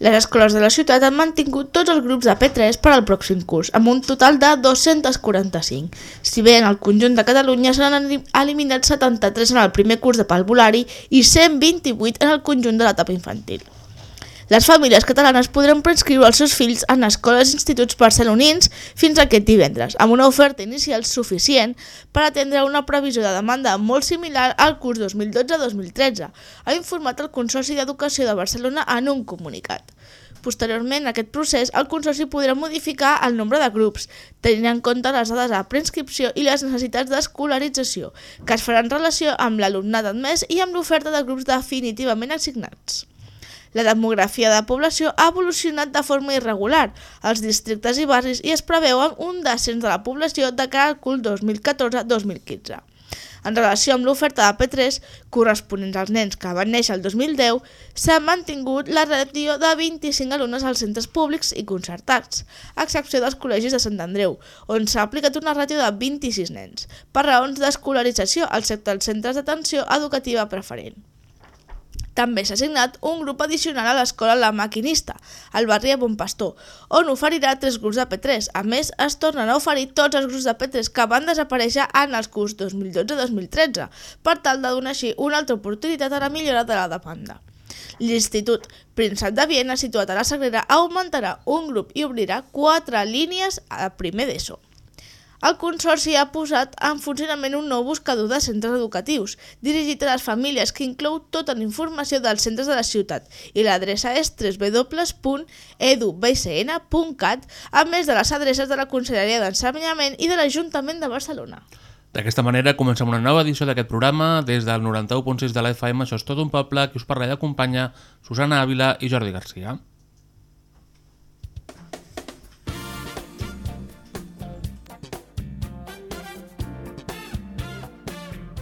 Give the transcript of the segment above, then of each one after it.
Les escoles de la ciutat han mantingut tots els grups de P3 per al pròxim curs, amb un total de 245. Si bé en el conjunt de Catalunya se n'han eliminat 73 en el primer curs de palvolari i 128 en el conjunt de l'etapa infantil. Les famílies catalanes podran preinscriure els seus fills en escoles i instituts barcelonins fins aquest divendres, amb una oferta inicial suficient per atendre una previsió de demanda molt similar al curs 2012-2013, ha informat el Consorci d'Educació de Barcelona en un comunicat. Posteriorment, en aquest procés, el Consorci podrà modificar el nombre de grups, tenint en compte les dades de preinscripció i les necessitats d'escolarització, que es faran relació amb l'alumnat admès i amb l'oferta de grups definitivament assignats. La demografia de la població ha evolucionat de forma irregular als districtes i barris i es preveu un descens de la població de cara al cul 2014-2015. En relació amb l'oferta de P3, corresponents als nens que van néixer el 2010, s'ha mantingut la ràtio de 25 alumnes als centres públics i concertats, a excepció dels col·legis de Sant Andreu, on s'ha aplicat una ràtio de 26 nens, per raons d'escolarització, excepte els centres d'atenció educativa preferent. També s'ha assignat un grup addicional a l'escola La Maquinista, al barri de Bon Pastor, on oferirà tres grups de P3. A més, es tornen a oferir tots els grups de P3 que van desaparèixer en els curs 2012-2013, per tal de donar així una altra oportunitat a la millora de la demanda. L'Institut Príncep de Viena, situat a la Sagrera, augmentarà un grup i obrirà quatre línies a primer d'ESO. El Consorci ha posat en funcionament un nou buscador de centres educatius, dirigit a les famílies que inclou tota la informació dels centres de la ciutat i l'adreça és www.edubcn.cat a més de les adreces de la Conselleria d'Ensenyament i de l'Ajuntament de Barcelona. D'aquesta manera comencem una nova edició d'aquest programa des del 91.6 de la FM, això és tot un poble, que us parla i acompanya Susana Ávila i Jordi Garcia.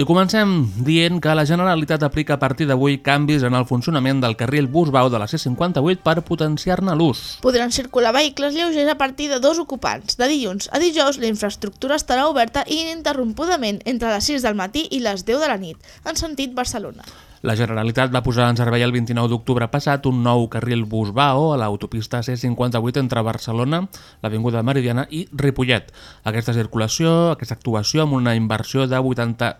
I comencem dient que la Generalitat aplica a partir d'avui canvis en el funcionament del carril Busbau de la C58 per potenciar-ne l'ús. Podran circular vehicles lleugers a partir de dos ocupants. De dilluns a dijous, la infraestructura estarà oberta ininterrompudament entre les 6 del matí i les 10 de la nit, en sentit Barcelona. La Generalitat va posar en servei el 29 d'octubre passat un nou carril Busbao a l'autopista C58 entre Barcelona, l'Avinguda Meridiana i Ripollet. Aquesta circulació, aquesta actuació amb una inversió de 80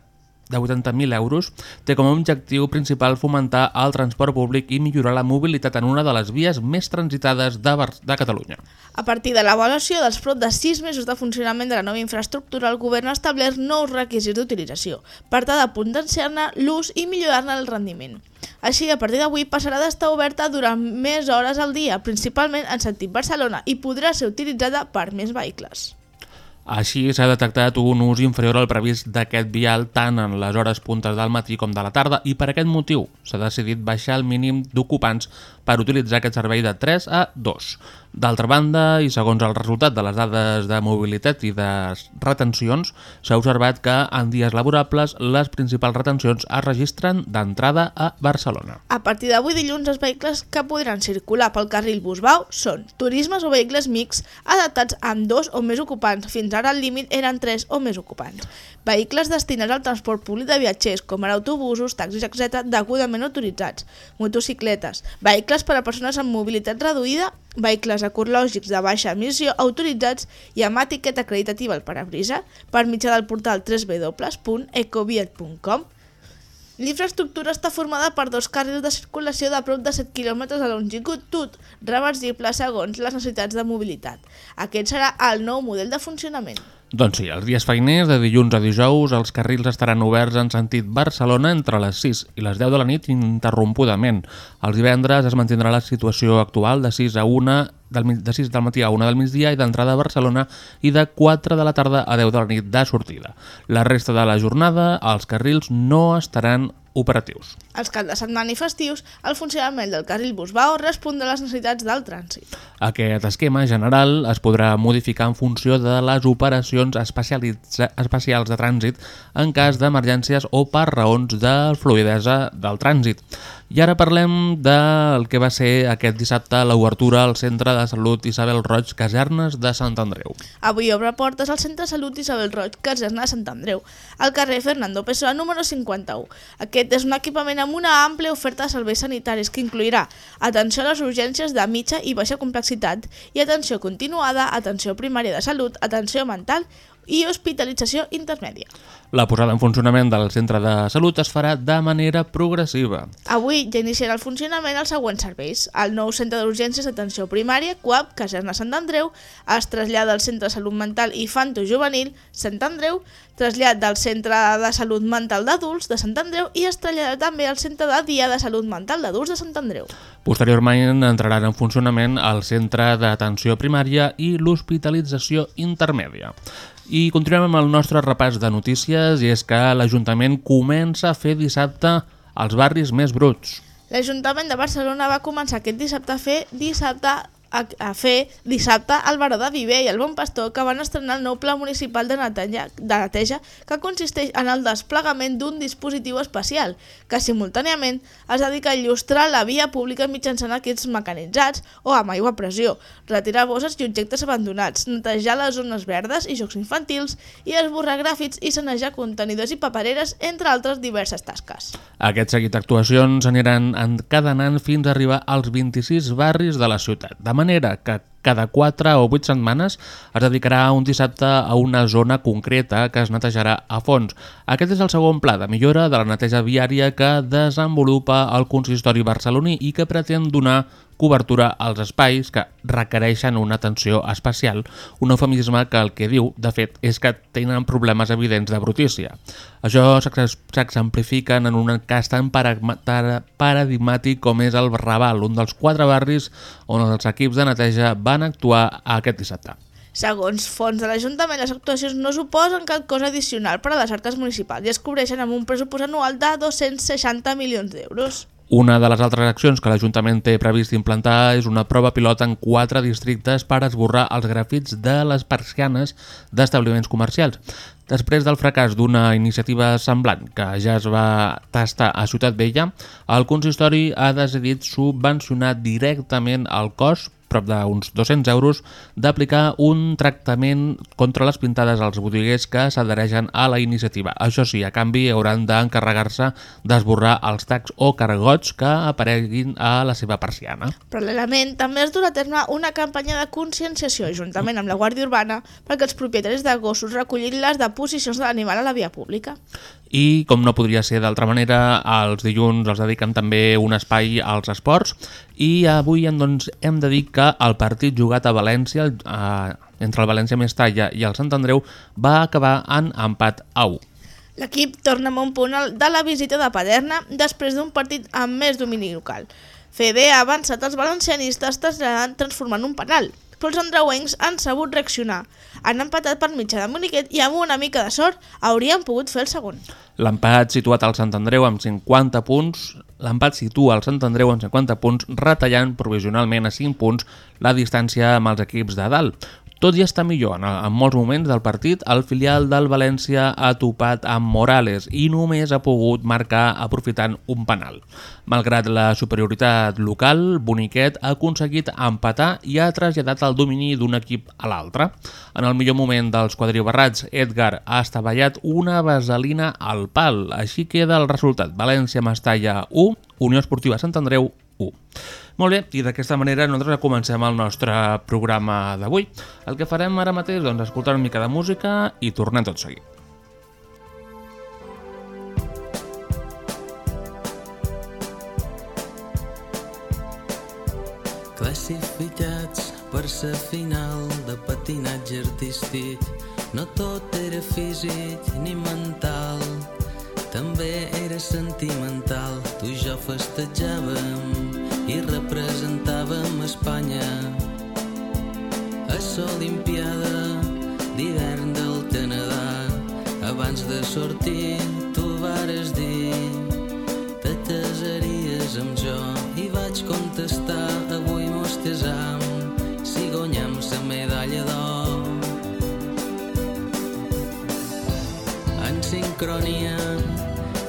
de 80.000 euros, té com a objectiu principal fomentar el transport públic i millorar la mobilitat en una de les vies més transitades de, Bar de Catalunya. A partir de l'avaluació dels prop de 6 mesos de funcionament de la nova infraestructura, el govern ha establert nous requisits d'utilització, per tal de potenciar-ne l'ús i millorar-ne el rendiment. Així, a partir d'avui passarà d'estar oberta durant més hores al dia, principalment en sentit Barcelona, i podrà ser utilitzada per més vehicles. Així, s'ha detectat un ús inferior al previst d'aquest vial tant en les hores puntes del matí com de la tarda i per aquest motiu s'ha decidit baixar el mínim d'ocupants per utilitzar aquest servei de 3 a 2. D'altra banda, i segons el resultat de les dades de mobilitat i de retencions, s'ha observat que en dies laborables les principals retencions es registren d'entrada a Barcelona. A partir d'avui dilluns, els vehicles que podran circular pel carril Busbau són turismes o vehicles mix adaptats amb dos o més ocupants fins ara el límit eren 3 o més ocupants. Vehicles destinats al transport públic de viatgers, com ara autobusos, taxis, etc., degudament autoritzats, motocicletes, vehicles per a persones amb mobilitat reduïda, vehicles ecològics de baixa emissió autoritzats i amb etiqueta acreditativa al parabrisa per mitjà del portal www.ecoviet.com. L'infraestructura està formada per dos carrils de circulació de prop de 7 km de longitud, reversible segons les necessitats de mobilitat. Aquest serà el nou model de funcionament. Doncs sí, els dies feiners de dilluns a dijous els carrils estaran oberts en sentit Barcelona entre les 6 i les 10 de la nit ininterrompudament. Els divendres es mantindrà la situació actual de 6 a 1 del, de 6 del matí a 1 del migdia i d'entrada a Barcelona i de 4 de la tarda a 10 de la nit de sortida. La resta de la jornada els carrils no estaran operatius. Els caps de setmana i festius, el funcionament del carril Busbao respondrà a les necessitats del trànsit. Aquest esquema general es podrà modificar en funció de les operacions especials de trànsit en cas d'emergències o per raons de fluidesa del trànsit. I ara parlem del que va ser aquest dissabte l'obertura al Centre de Salut Isabel Roig Casernes de Sant Andreu. Avui obre portes al Centre de Salut Isabel Roig, caserna de Sant Andreu, al carrer Fernando Pessoa número 51. Aquest és un equipament amb una àmplia oferta de serveis sanitaris que incluirà atenció a les urgències de mitja i baixa complexitat i atenció continuada, atenció primària de salut, atenció mental i hospitalització intermèdia. La posada en funcionament del centre de salut es farà de manera progressiva. Avui ja iniciarà el funcionament els següents serveis. El nou centre d'urgències d'atenció primària, CUAP, Caserna Sant Andreu, es trasllada al centre de salut mental infanto-juvenil Sant Andreu, trasllat del centre de salut mental d'adults de Sant Andreu i es trasllada també al centre de dia de salut mental d'adults de Sant Andreu. Posteriorment entraran en funcionament el centre d'atenció primària i l'hospitalització intermèdia. I continuem amb el nostre repàs de notícies i és que l'Ajuntament comença a fer dissabte als barris més bruts. L'Ajuntament de Barcelona va començar aquest dissabte a fer dissabte a, a fer dissabte el Baró de Viver i el Bon Pastor que van estrenar el nou pla municipal de neteja, de neteja que consisteix en el desplegament d'un dispositiu especial que simultàniament es dedica a il·lustrar la via pública mitjançant equips mecanitzats o amb aigua a pressió, retirar bosses i objectes abandonats, netejar les zones verdes i jocs infantils i esborrar gràfits i sanejar contenidors i papereres, entre altres diverses tasques. Aquest seguit d'actuacions aniran encadenant fins a arribar als 26 barris de la ciutat, de manera que cada 4 o 8 setmanes es dedicarà un dissabte a una zona concreta que es netejarà a fons. Aquest és el segon pla de millora de la neteja viària que desenvolupa el consistori barceloní i que pretén donar cobertura als espais que requereixen una atenció especial, un eufemisme que el que diu, de fet, és que tenen problemes evidents de brutícia. Això s'ex- s'exemplifica en un cas tan paradigmàtic com és el Raval, un dels quatre barris on els equips de neteja van actuar aquest dissabte. Segons fons de l'Ajuntament, les actuacions no suposen cap cosa addicional per a les arques municipals i es cobreixen amb un pressupost anual de 260 milions d'euros. Una de les altres accions que l'Ajuntament té previst implantar és una prova pilot en quatre districtes per esborrar els grafits de les persianes d'establiments comercials. Després del fracàs d'una iniciativa semblant que ja es va tastar a Ciutat Vella, el consistori ha decidit subvencionar directament el cost prop d'uns 200 euros, d'aplicar un tractament contra les pintades als botiguers que s'adhereixen a la iniciativa. Això sí, a canvi hauran d'encarregar-se d'esborrar els tacs o cargots que apareguin a la seva persiana. Paral·lelament, també es durà a terme una campanya de conscienciació juntament amb la Guàrdia Urbana perquè els propietaris de gossos recollin les deposicions de l'animal a la via pública. I, com no podria ser d'altra manera, els dilluns els dediquen també un espai als esports i avui doncs, hem de dir que el partit jugat a València, eh, entre el València Mestalla i el Sant Andreu, va acabar en empat a 1. L'equip torna amb un punt de la visita de Paderna després d'un partit amb més domini local. Fede ha avançat els valencianistes transformant un penal, però els andreuencs han sabut reaccionar. Han empatat per mitjà de Moniquet i amb una mica de sort haurien pogut fer el segon. L'empat situat al Sant Andreu amb 50 punts, l'empat situa el Sant Andreu amb 50 punts, retallant provisionalment a 5 punts la distància amb els equips de dalt. Tot i estar millor en, en molts moments del partit, el filial del València ha topat amb Morales i només ha pogut marcar aprofitant un penal. Malgrat la superioritat local, Boniquet ha aconseguit empatar i ha traslladat el domini d'un equip a l'altre. En el millor moment dels quadribarrats, Edgar ha estavellat una vaselina al pal. Així queda el resultat. València-Mestalla 1, Unió Esportiva Sant Andreu 1. Molt bé, i d'aquesta manera nosaltres comencem el nostre programa d'avui. El que farem ara mateix doncs, escoltar una mica de música i tornem tot seguit. Classificats per sa final de patinatge artístic no tot era físic ni mental també era sentimental tu i jo festejàvem i representàvem Espanya. A l'Olimpiada d'hivern del Canadà. Abans de sortir tu vares dir te casaries amb jo i vaig contestar avui mos casam si guanyem la medalla d'or en sincronia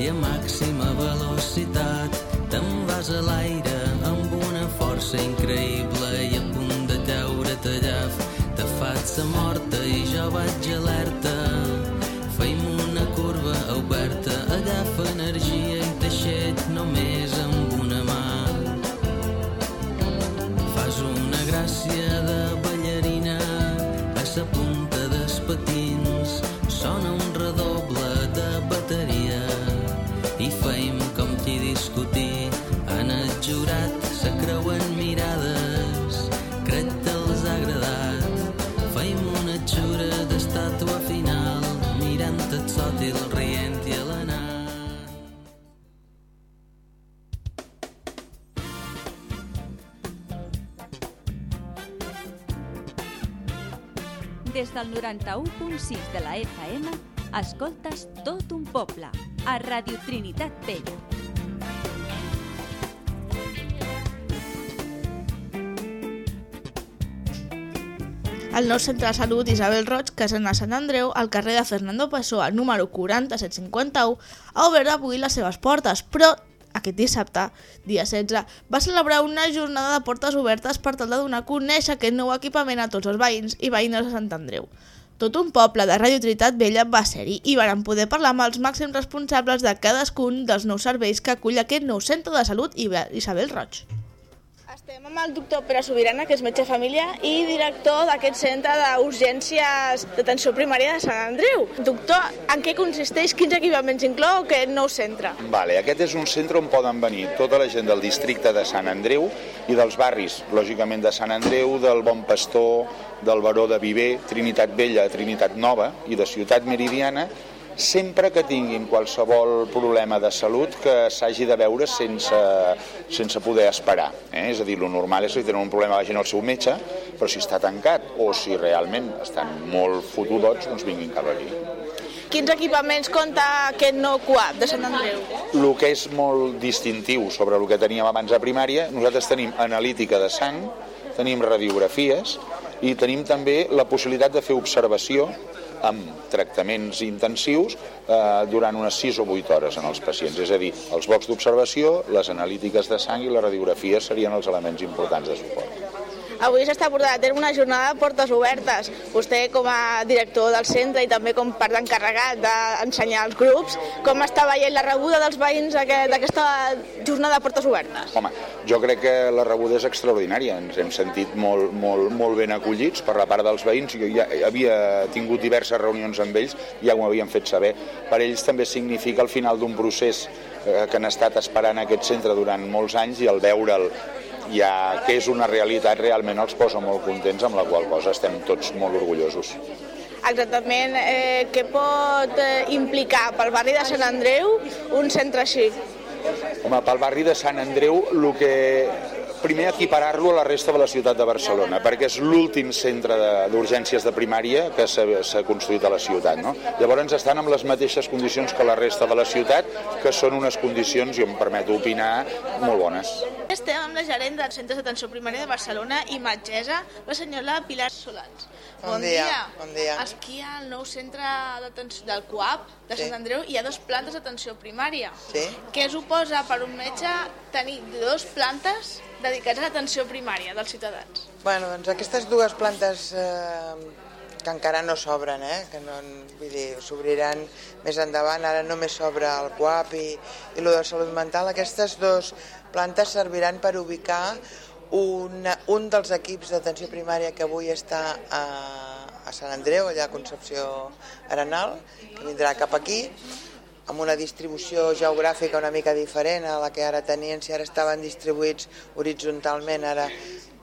i a màxima velocitat te'n vas a l'aire força increïble i a punt de caure tallaf te faig sa morta i jo vaig alerta. Feim una curva oberta. Agafa energia i t'aixet només amb una mà. Fas una gràcia de ballarina. A sa punta dels patins sona un redoble de bateria. I feim com qui discutir 91.6 de la FM, escoltes tot un poble, a Radio Trinitat Vella. El nou centre de salut Isabel Roig, Casena Sant Andreu, al carrer de Fernando Pessoa, número 4751, ha obert avui les seves portes, però aquest dissabte, dia 16, va celebrar una jornada de portes obertes per tal de donar a conèixer aquest nou equipament a tots els veïns i veïnes de Sant Andreu. Tot un poble de Radio Trinitat Vella va ser-hi i varen poder parlar amb els màxims responsables de cadascun dels nous serveis que acull aquest nou centre de salut Isabel Roig. Estem amb el doctor Pere Sobirana, que és metge família i director d'aquest centre d'urgències d'atenció primària de Sant Andreu. Doctor, en què consisteix, quins equipaments inclou aquest nou centre? Vale, aquest és un centre on poden venir tota la gent del districte de Sant Andreu i dels barris, lògicament de Sant Andreu, del Bon Pastor, del Baró de Viver, Trinitat Vella, Trinitat Nova i de Ciutat Meridiana, sempre que tinguin qualsevol problema de salut que s'hagi de veure sense, sense poder esperar. Eh? És a dir, el normal és que tenen un problema vagin al seu metge, però si està tancat o si realment estan molt fotudots, doncs vinguin cap aquí. Quins equipaments compta aquest nou CUAP de Sant Andreu? El que és molt distintiu sobre el que teníem abans a primària, nosaltres tenim analítica de sang, tenim radiografies i tenim també la possibilitat de fer observació amb tractaments intensius eh, durant unes 6 o 8 hores en els pacients. És a dir, els blocs d'observació, les analítiques de sang i la radiografia serien els elements importants de suport. Avui s'està portant a terme una jornada de portes obertes. Vostè, com a director del centre i també com part encarregat d'ensenyar els grups, com està veient la rebuda dels veïns d'aquesta jornada de portes obertes? Home, jo crec que la rebuda és extraordinària. Ens hem sentit molt, molt, molt ben acollits per la part dels veïns. Jo ja havia tingut diverses reunions amb ells, ja ho havien fet saber. Per ells també significa el final d'un procés eh, que han estat esperant aquest centre durant molts anys i el veure'l ja que és una realitat realment els posa molt contents amb la qual cosa estem tots molt orgullosos. Exactament, eh, què pot eh, implicar pel barri de Sant Andreu un centre així? Home, pel barri de Sant Andreu el que primer equiparar-lo a la resta de la ciutat de Barcelona, perquè és l'últim centre de- d'urgències de, primària que s'ha construït a la ciutat. No? Llavors estan amb les mateixes condicions que la resta de la ciutat, que són unes condicions, jo em permeto opinar, molt bones. Estem amb la gerent dels centres d'atenció primària de Barcelona i metgessa, la senyora Pilar Solans. Bon dia, bon dia. Aquí al nou centre d'atenció del CUAP de Sí. Sant Andreu hi ha dues plantes d'atenció primària. Sí. Què suposa per un metge tenir dues plantes dedicades a l'atenció primària dels ciutadans? Bueno, doncs aquestes dues plantes eh, que encara no s'obren, eh? que no, vull dir, s'obriran més endavant, ara només s'obre el CUAP i, i lo de salut mental, aquestes dues plantes serviran per ubicar una, un dels equips d'atenció primària que avui està a, a Sant Andreu, allà a Concepció Arenal, que vindrà cap aquí, amb una distribució geogràfica una mica diferent a la que ara tenien, si ara estaven distribuïts horitzontalment, ara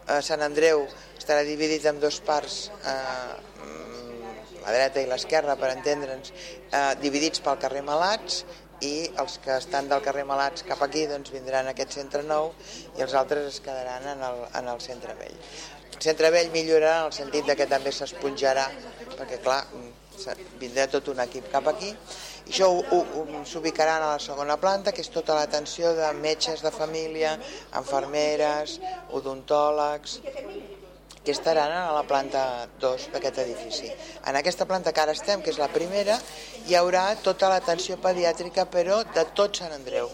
a Sant Andreu estarà dividit en dos parts, eh, mm, la dreta i l'esquerra, per entendre'ns, eh, dividits pel carrer Malats, i els que estan del carrer Malats cap aquí doncs vindran a aquest centre nou i els altres es quedaran en el, en el centre vell. El centre vell millorarà en el sentit de que també s'esponjarà, perquè clar, se- vindrà tot un equip cap aquí, això s'ubicaran a la segona planta, que és tota l'atenció de metges de família, enfermeres, odontòlegs, que estaran a la planta 2 d'aquest edifici. En aquesta planta que ara estem, que és la primera, hi haurà tota l'atenció pediàtrica, però de tot Sant Andreu.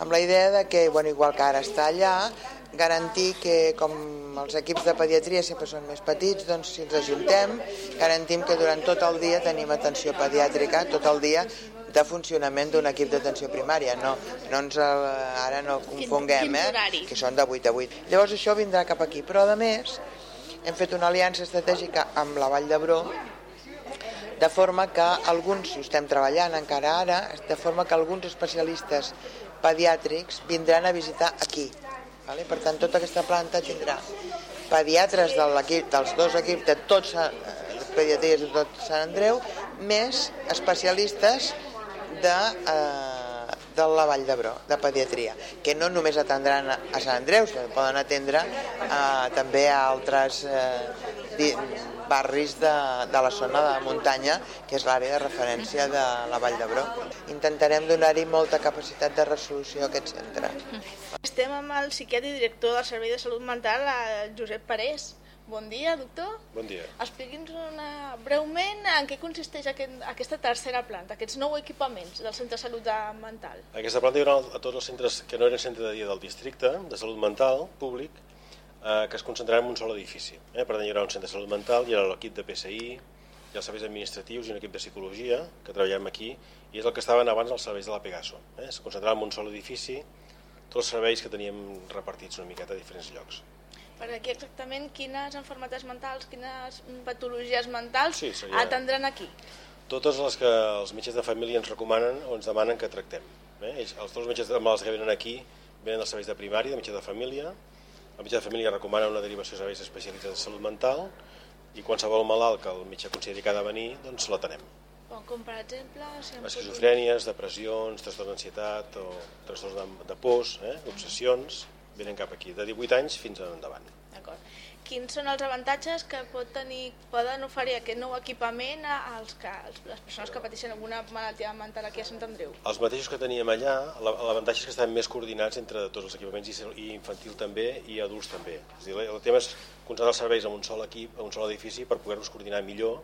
Amb la idea de que, bueno, igual que ara està allà, garantir que, com els equips de pediatria sempre són més petits, doncs si els ajuntem, garantim que durant tot el dia tenim atenció pediàtrica, tot el dia de funcionament d'un equip d'atenció primària. No, no ens, el- ara no confonguem, eh? que són de 8 a 8. Llavors això vindrà cap aquí, però a més hem fet una aliança estratègica amb la Vall d'Hebró de forma que alguns, ho estem treballant encara ara, de forma que alguns especialistes pediàtrics vindran a visitar aquí. Vale? Per tant, tota aquesta planta tindrà pediatres de dels dos equips de tots eh, pediatries de tot Sant Andreu, més especialistes de, eh, de la Vall d'Hebró, de pediatria, que no només atendran a Sant Andreu, sinó que poden atendre eh, també a altres eh, barris de, de la zona de muntanya, que és l'àrea de referència de la Vall d'Hebró. Intentarem donar-hi molta capacitat de resolució a aquest centre. Estem amb el psiquiatre i director del Servei de Salut Mental, el Josep Parés. Bon dia, doctor. Bon dia. Expliqui'ns una, breument en què consisteix aquest, aquesta tercera planta, aquests nou equipaments del Centre de Salut Mental. Aquesta planta hi haurà a tots els centres que no eren centre de dia del districte, de salut mental, públic, eh, que es concentraran en un sol edifici. Eh? Per tant, hi haurà un centre de salut mental, hi haurà l'equip de PSI, hi ha els serveis administratius i un equip de psicologia, que treballem aquí, i és el que estaven abans els serveis de la Pegaso. Eh? Es concentraran en un sol edifici, tots els serveis que teníem repartits una miqueta a diferents llocs. Per aquí exactament quines enfermetats mentals, quines patologies mentals Sí, seria- atendran aquí. Totes les que els metges de família ens recomanen o ens demanen que tractem. Eh? Ells, els dos metges de malalts que venen aquí venen dels serveis de primària, de metge de família, el metge de família recomana una derivació a serveis especialitzats de salut mental i qualsevol malalt que el metge consideri que ha de venir, doncs l'atenem. Bon, com per exemple... Si Esquizofrènies, depressions, trastorns d'ansietat o trastorns de, de pors, eh? obsessions, venen cap aquí, de 18 anys fins endavant. D'acord. Quins són els avantatges que pot tenir, poden oferir aquest nou equipament als que, als, les persones que pateixen alguna malaltia mental aquí a Sant Andreu? Els mateixos que teníem allà, la- l'avantatge és que estan més coordinats entre tots els equipaments i, infantil també i adults també. És dir, el tema és concentrar els serveis en un sol equip, en un sol edifici, per poder-los coordinar millor.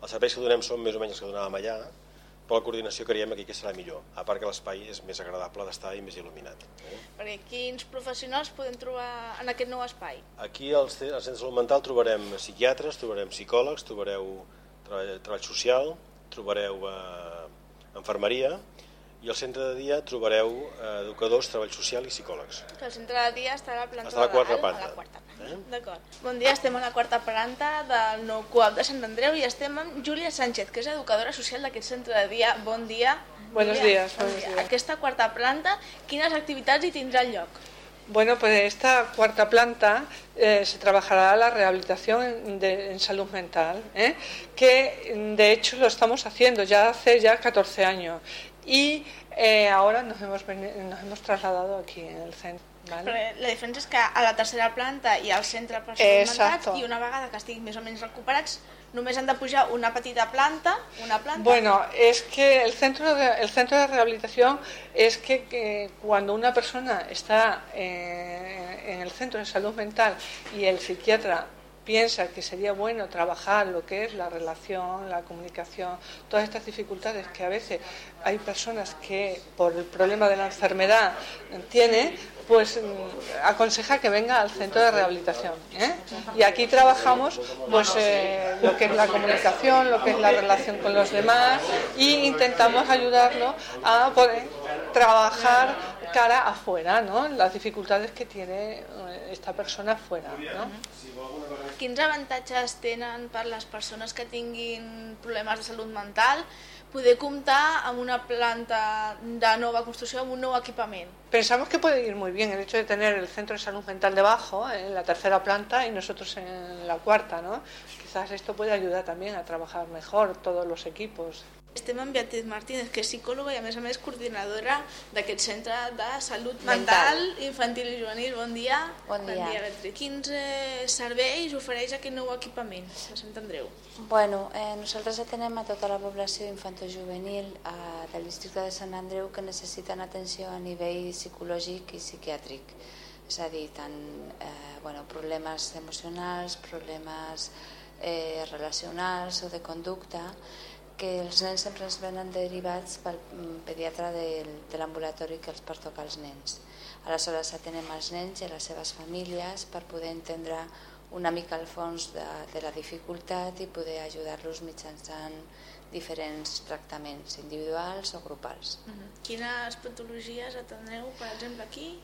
Els serveis que donem són més o menys els que donàvem allà, però la coordinació creiem aquí que serà millor, a part que l'espai és més agradable d'estar i més il·luminat. Eh? Perquè quins professionals podem trobar en aquest nou espai? Aquí al Centre de Salut Mental trobarem psiquiatres, trobarem psicòlegs, trobareu treball, treball social, trobareu eh, enfermeria i al centre de dia trobareu eh, educadors, treball social i psicòlegs. Que el centre de dia està a la planta Està a la de quarta planta. A la quarta planta. D'acord. Bon dia, estem a la quarta planta del nou CUAP de Sant Andreu i estem amb Júlia Sánchez, que és educadora social d'aquest centre de dia. Bon dia. Buenos Júlia, días, bon buenos dia. días. Aquesta quarta planta, quines activitats hi tindran lloc? Bueno, pues en esta cuarta planta eh, se trabajará la rehabilitación en, de- en salud mental, ¿eh? que de hecho lo estamos haciendo ya hace ya 14 años y eh, ahora nos hemos, nos hemos trasladado aquí en el centro. ¿vale? Però la diferència és que a la tercera planta hi ha el centre per Exacto. i una vegada que estiguin més o menys recuperats només han de pujar una petita planta, una planta... Bueno, es que el centro de, el centro de rehabilitación es que, que cuando una persona está eh, en el centro de salud mental y el psiquiatra piensa que sería bueno trabajar lo que es la relación, la comunicación, todas estas dificultades que a veces hay personas que por el problema de la enfermedad tiene, pues mm, aconseja que venga al centro de rehabilitación. ¿eh? Y aquí trabajamos pues eh, lo que es la comunicación, lo que es la relación con los demás y intentamos ayudarlo a poder trabajar cara afuera, ¿no? Las dificultades que tiene eh, esta persona afuera, ¿no? Quins avantatges tenen per les persones que tinguin problemes de salut mental poder comptar amb una planta de nova construcció, amb un nou equipament? Pensamos que puede ir muy bien el hecho de tener el centro de salud mental debajo, en la tercera planta, y nosotros en la cuarta, ¿no? Quizás esto puede ayudar también a trabajar mejor todos los equipos. Estem amb Beatriz Martínez, que és psicòloga i a més a més coordinadora d'aquest centre de salut Mental. mental, infantil i juvenil. Bon dia. Bon dia. Beatriz. Quins eh, serveis ofereix aquest nou equipament a Sant Andreu? Bueno, eh, nosaltres atenem a tota la població infantojuvenil eh, del districte de Sant Andreu que necessiten atenció a nivell psicològic i psiquiàtric. És a dir, tant eh, bueno, problemes emocionals, problemes eh, relacionals o de conducta, que els nens sempre ens venen derivats pel mm, pediatre del, de l'ambulatori que els pertoca als nens. Aleshores atenem els nens i les seves famílies per poder entendre una mica el fons de, de la dificultat i poder ajudar-los mitjançant diferents tractaments individuals o grupals. Uh -huh. Quines patologies atendreu, per exemple, aquí?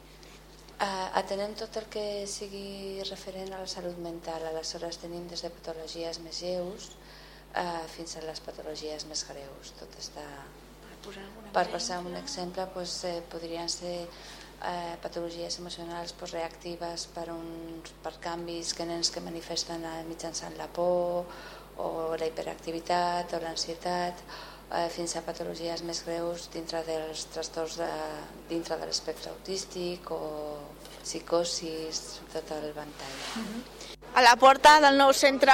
Uh, atenem tot el que sigui referent a la salut mental, aleshores tenim des de patologies més lleus uh, fins a les patologies més greus. Tot està... Per Per passar un exemple, doncs, eh, podrien ser eh, patologies emocionals doncs, reactives per, uns, per canvis que nens que manifesten eh, mitjançant la por o la hiperactivitat o l'ansietat eh, fins a patologies més greus dintre dels trastorns de, dintre de l'espectre autístic o psicosis, tot el ventall. A la porta del nou centre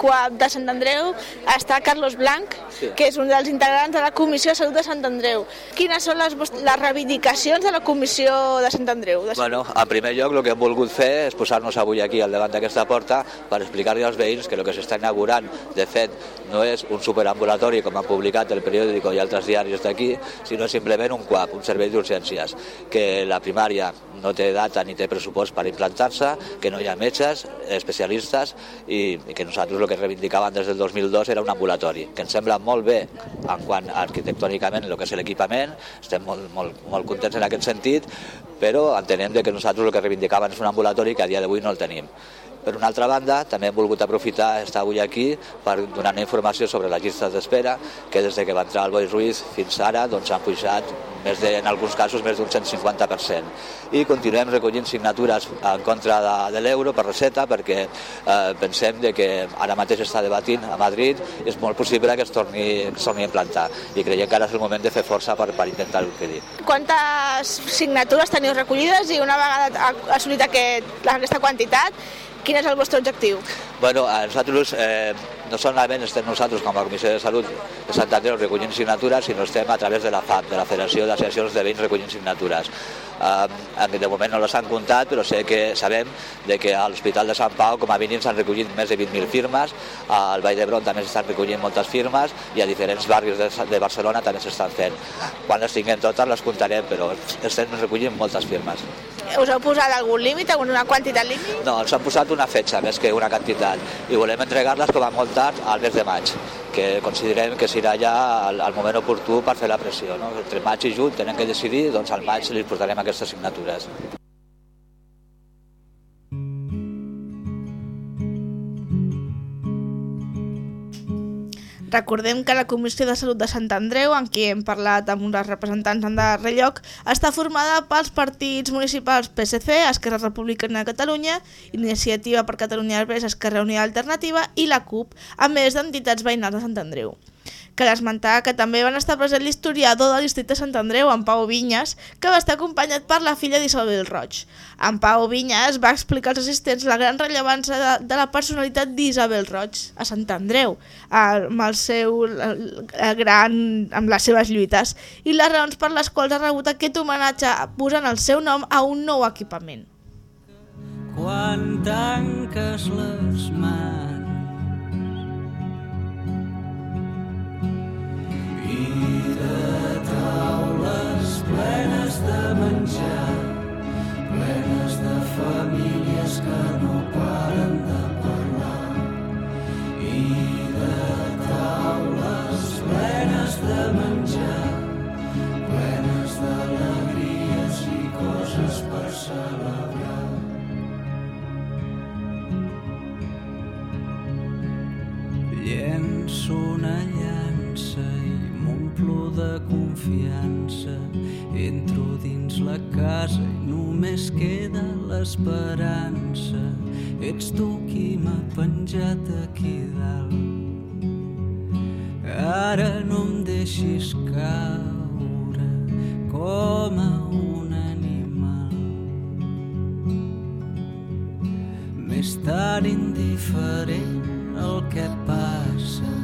CUAP de Sant Andreu està Carlos Blanc, que és un dels integrants de la Comissió de Salut de Sant Andreu. Quines són les, les reivindicacions de la Comissió de Sant Andreu? De Bueno, en primer lloc, el que hem volgut fer és posar-nos avui aquí al davant d'aquesta porta per explicar-li als veïns que el que s'està inaugurant, de fet, no és un superambulatori com han publicat el periòdico i altres diaris d'aquí, sinó simplement un CUAP, un servei d'urgències, que la primària no té data ni té pressupost per implantar-se, que no hi ha metges, especialistes, i, i que nosaltres el que reivindicàvem des del 2002 era un ambulatori, que ens sembla molt bé en quant arquitectònicament el que és l'equipament, estem molt, molt, molt contents en aquest sentit, però entenem que nosaltres el que reivindicàvem és un ambulatori que a dia d'avui no el tenim. Per una altra banda, també hem volgut aprofitar estar avui aquí per donar una informació sobre les llistes d'espera, que des de que va entrar el Boi Ruiz fins ara doncs, han pujat més de, en alguns casos més d'un 150%. I continuem recollint signatures en contra de, de l'euro per recepta perquè eh, pensem de que ara mateix està debatint a Madrid és molt possible que es torni, que es torni a implantar i creiem que ara és el moment de fer força per, per intentar-ho impedir. Quantes signatures teniu recollides i una vegada ha- assolit aquest, aquesta quantitat, quin és el vostre objectiu? Bueno, nosaltres eh, no solament estem nosaltres com a Comissió de Salut de Sant Andreu recollint signatures, sinó estem a través de la FAP, de la Federació d'Associacions de Veïns recollint signatures. Eh, de moment no les han comptat, però sé que sabem de que a l'Hospital de Sant Pau com a mínim s'han recollit més de 20.000 firmes, al Vall d'Hebron també s'estan recollint moltes firmes i a diferents barris de, de Barcelona també s'estan fent. Quan les tinguem totes les comptarem, però estem recollint moltes firmes. Us heu posat algun límit, alguna quantitat límit? No, ens han posat una fetge més que una quantitat i volem entregar-les com a molt tard al mes de maig, que considerem que serà ja el, el moment oportú per fer la pressió. No? Entre maig i juny tenen que decidir, doncs al maig li portarem aquestes signatures. Recordem que la Comissió de Salut de Sant Andreu, en qui hem parlat amb uns representants en darrer lloc, està formada pels partits municipals PSC, Esquerra Republicana de Catalunya, Iniciativa per Catalunya Verds, Esquerra Unida Alternativa i la CUP, a més d'entitats veïnals de Sant Andreu. Cal esmentar que també van estar present l'historiador del districte Sant Andreu, en Pau Vinyes, que va estar acompanyat per la filla d'Isabel Roig. En Pau Vinyes va explicar als assistents la gran rellevància de, de la personalitat d'Isabel Roig a Sant Andreu, amb, el seu, gran, amb les seves lluites, i les raons per les quals ha rebut aquest homenatge posant el seu nom a un nou equipament. quan tanques les mans Llenço una llança i m'omplo de confiança. Entro dins la casa i només queda l'esperança. Ets tu qui m'ha penjat aquí dalt. Ara no em deixis caure com a un animal. M'és tan indiferent el que passa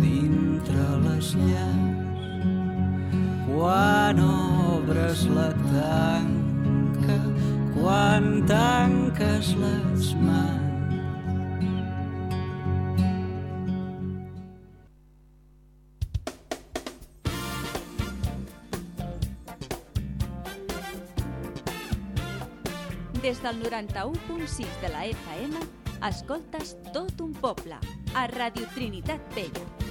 dintre les llars. Quan obres la tanca, quan tanques les mans. Des del 91.6 de la FM, escoltes tot un poble, a Radio Trinitat Vella.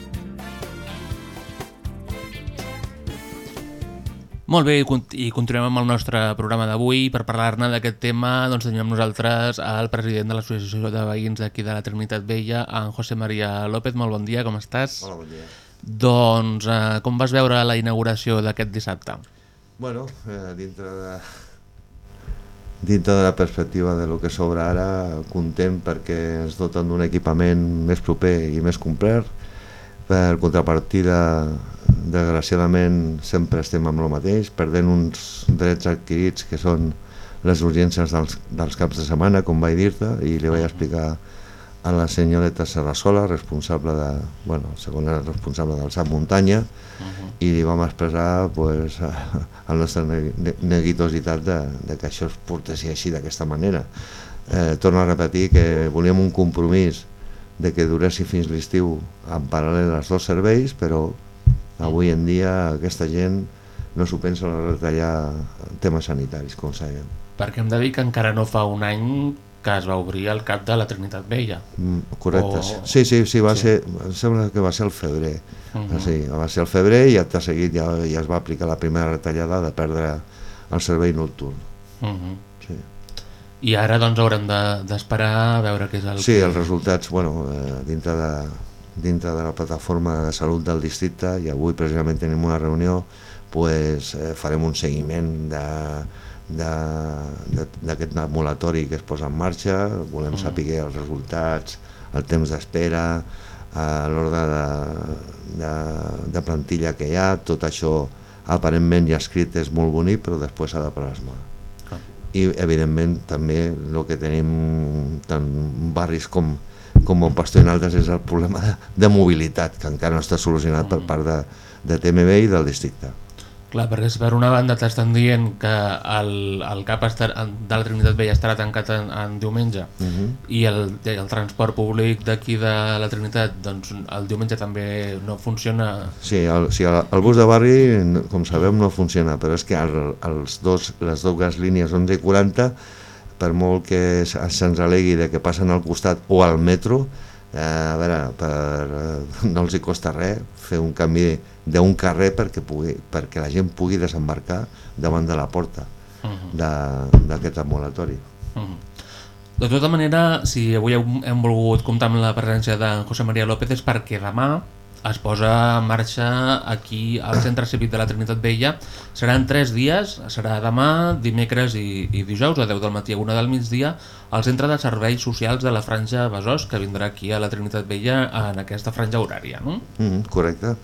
Molt bé, i con- i continuem amb el nostre programa d'avui. Per parlar-ne d'aquest tema doncs, tenim amb nosaltres el president de l'Associació de Veïns d'aquí de la Trinitat Vella, en José María López. Molt bon dia, com estàs? Hola, bon dia. Doncs eh, com vas veure la inauguració d'aquest dissabte? Bueno, eh, dintre de dintre de la perspectiva de lo que s'obre ara, content perquè ens doten d'un equipament més proper i més complet. Per contrapartida, desgraciadament, sempre estem amb el mateix, perdent uns drets adquirits que són les urgències dels, dels caps de setmana, com vaig dir-te, i li vaig explicar a la senyoreta Serrasola, responsable de, bueno, segona responsable del SAP Muntanya, i li vam expressar pues, la nostra ne ne- neguitositat de, de que això es portés així d'aquesta manera. Eh, torno a repetir que volíem un compromís de que duressi fins l'estiu en paral·lel als dos serveis, però avui en dia aquesta gent no s'ho pensa a retallar temes sanitaris, com sabem. Perquè hem de dir que encara no fa un any que es va obrir el cap de la Trinitat Vella. Mm, correcte. O- Sí, sí, sí, va Sí. ser, em sembla que va ser el febrer. Mhm. sí, va ser el febrer i acte seguit ja, ja es va aplicar la primera retallada de perdre el servei nocturn. Uh -huh. Sí. I ara doncs haurem de- d'esperar a veure què és el Sí, els resultats, bueno, eh, dintre, de, dintre de la plataforma de salut del districte, i avui precisament tenim una reunió, pues, eh, farem un seguiment de de- de- d'aquest ambulatori que es posa en marxa, volem Mhm. saber els resultats, el temps d'espera, eh, l'ordre de, de, de plantilla que hi ha, tot això aparentment ja escrit és molt bonic, però després s'ha de plasmar i evidentment també el que tenim tant barris com, com el Pastor i en altres és el problema de, de mobilitat que encara no està solucionat per part de, de TMB i del districte Clar, perquè per una banda t'estan dient que el, el CAP estar, de la Trinitat Vella estarà tancat en, en diumenge Mhm. i el, el transport públic d'aquí de la Trinitat doncs el diumenge també no funciona Sí, el, sí, el, el bus de barri, com sabem, no funciona, però és que el, els dos, les dues línies 11 i 40, per molt que se- se'ns alegui de que passen al costat o al metro, eh, a veure, per, eh, no els hi costa res fer un canvi d'un carrer perquè, pugui, perquè la gent pugui desembarcar davant de la porta Mhm. de- d'aquest ambulatori. Mhm. De tota manera, si avui hem, hem volgut comptar amb la presència de José María López és perquè demà es posa en marxa aquí al Centre Cívic de la Trinitat Vella. Seran tres dies, serà demà, dimecres i, i dijous, a 10 del matí a 1 del migdia, al Centre de Serveis Socials de la Franja Besòs, que vindrà aquí a la Trinitat Vella en aquesta franja horària, no? Mm, correcte.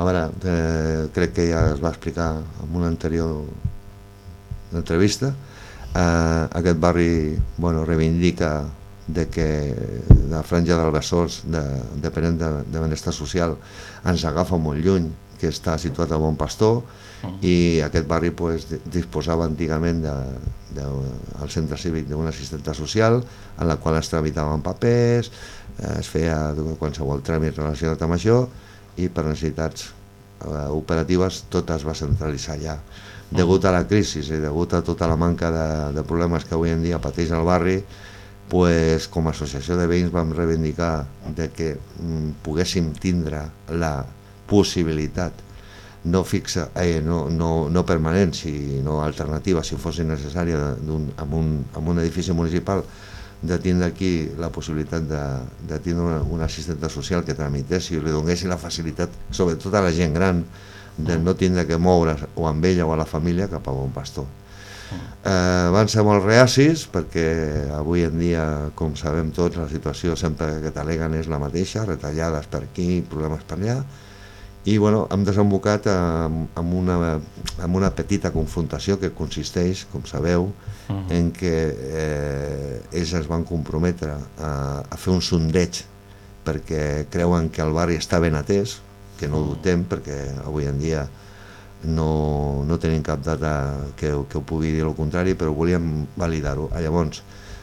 A veure, eh, crec que ja es va explicar en una anterior entrevista. Eh, aquest barri bueno, reivindica de que la franja del Besòs, de, depenent de, de benestar social, ens agafa molt lluny, que està situat a Bon Pastor, i aquest barri pues, disposava antigament de, de, al centre cívic d'una assistenta social en la qual es tramitaven papers, eh, es feia qualsevol tràmit relacionat amb això i per necessitats eh, operatives tot es va centralitzar allà. Degut a la crisi i degut a tota la manca de, de problemes que avui en dia pateix el barri, pues, com a associació de veïns vam reivindicar de que mm, poguéssim tindre la possibilitat no fixa, eh, no, no, no permanent, sinó alternativa, si fos necessària amb, un, amb un edifici municipal, de tindre aquí la possibilitat de, de tindre una, una assistenta social que tramités i li donés la facilitat, sobretot a la gent gran, de no tindre que moure's o amb ella o a la família cap a un pastor. Eh, van ser molt reacis perquè avui en dia, com sabem tots, la situació sempre que t'aleguen és la mateixa, retallades per aquí, problemes per allà, i bueno, hem desembocat en, una, en una petita confrontació que consisteix, com sabeu, uh -huh. en què eh, ells es van comprometre a, a fer un sondeig perquè creuen que el barri està ben atès, que no ho dubtem perquè avui en dia no, no tenim cap data que, que ho pugui dir el contrari, però volíem validar-ho. Llavors,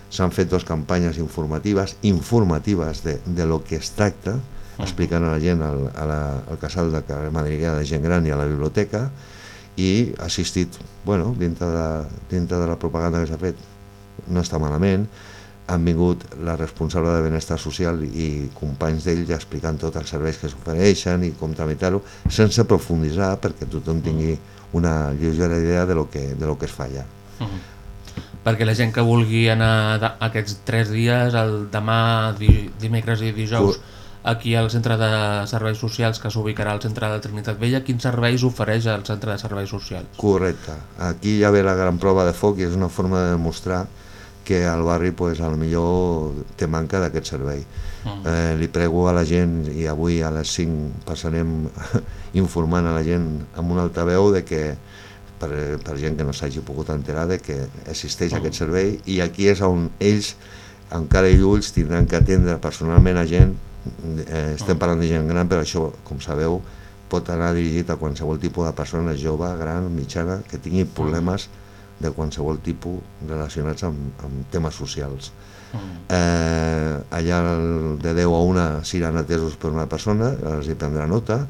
s'han fet dues campanyes informatives, informatives de, de lo que es tracta, explicant a la gent al, a la, al casal de carrer Madriguera de gent gran i a la biblioteca i ha assistit, bueno, dintre de, dintre de la propaganda que s'ha fet no està malament, han vingut la responsable de benestar social i companys d'ell ja explicant tots els serveis que s'ofereixen i com tramitar-ho, sense profunditzar perquè tothom tingui una lleugera idea de lo que, de lo que es fa allà. Uh -huh. Perquè la gent que vulgui anar aquests tres dies, el demà, di, dimecres i dijous, aquí al Centre de Serveis Socials que s'ubicarà al Centre de Trinitat Vella, quins serveis ofereix el Centre de Serveis Socials? Correcte. Aquí ja ve la gran prova de foc i és una forma de demostrar que al barri pues, a lo millor té manca d'aquest servei. Mm. Eh, li prego a la gent, i avui a les 5 passarem informant a la gent amb un altaveu de que per, per gent que no s'hagi pogut enterar de que existeix Mm. aquest servei i aquí és on ells encara i ulls tindran que atendre personalment a gent eh, estem parlant de gent gran però això com sabeu pot anar dirigit a qualsevol tipus de persona jove, gran, mitjana que tingui problemes de qualsevol tipus relacionats amb, amb temes socials. Eh, allà de 10 a 1 seran atesos per una persona, els hi prendrà nota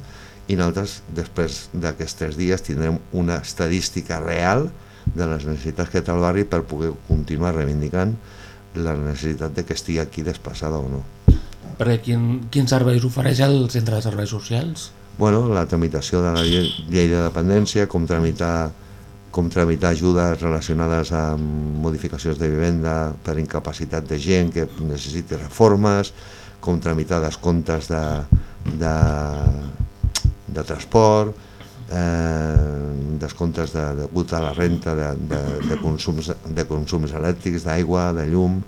i nosaltres després d'aquests tres dies tindrem una estadística real de les necessitats que té el barri per poder continuar reivindicant la necessitat de que estigui aquí desplaçada o no. Perquè quin, quins serveis ofereix el Centre de Serveis Socials? bueno, la tramitació de la llei, de dependència, com tramitar, com tramitar ajudes relacionades amb modificacions de vivenda per incapacitat de gent que necessiti reformes, com tramitar descomptes de, de, de transport, eh, descomptes de, degut a la renta de, de, de, consums, de consums elèctrics, d'aigua, de llum,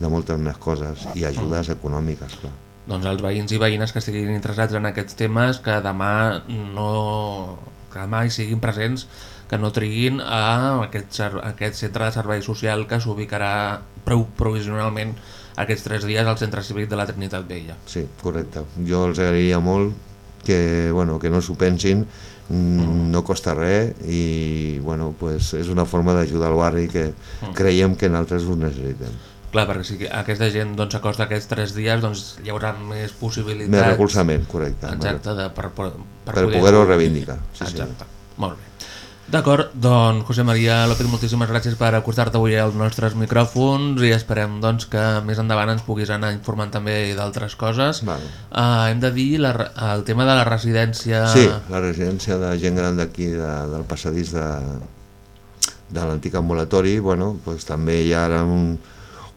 de moltes més coses, i ajudes econòmiques, clar. Doncs els veïns i veïnes que estiguin interessats en aquests temes, que demà no que demà hi siguin presents, que no triguin a aquest, aquest centre de servei social que s'ubicarà provisionalment aquests tres dies al centre cívic de la Trinitat Vella. Sí, correcte. Jo els agrairia molt que, bueno, que no s'ho pensin, mm, no costa res i bueno, pues és una forma d'ajudar al barri que creiem que nosaltres ho necessitem. Clar, perquè si aquesta gent doncs, s'acosta aquests tres dies, doncs hi haurà més possibilitats... Més recolzament, correcte. Exacte, de, per, per, Per poder-ho reivindicar, sí, Exacte, molt bé. D'acord, doncs José María López, moltíssimes gràcies per acostar-te avui als nostres micròfons i esperem doncs, que més endavant ens puguis anar informant també d'altres coses. Vale. Uh, hem de dir la, el tema de la residència... Sí, la residència de gent gran d'aquí, de, del passadís de, de l'antic ambulatori, bueno, pues també hi ha ara un,